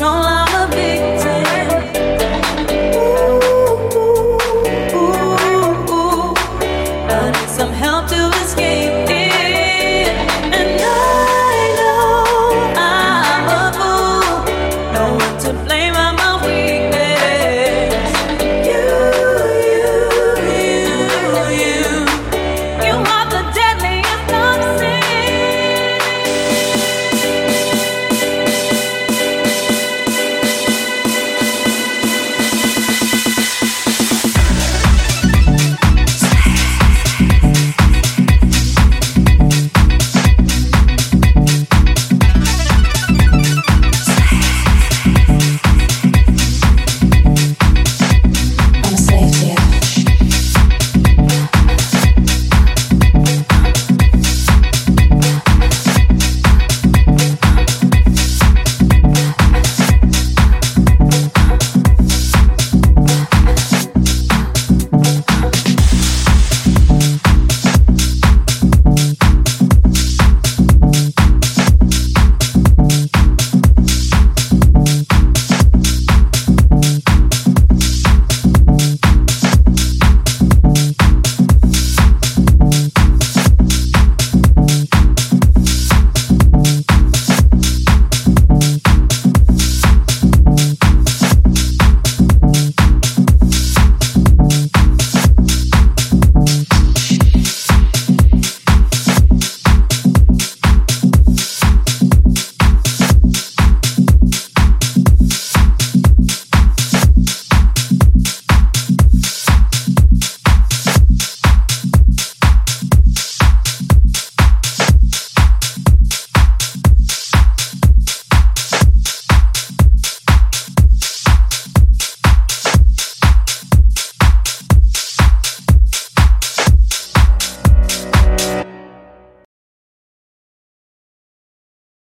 control. I'm.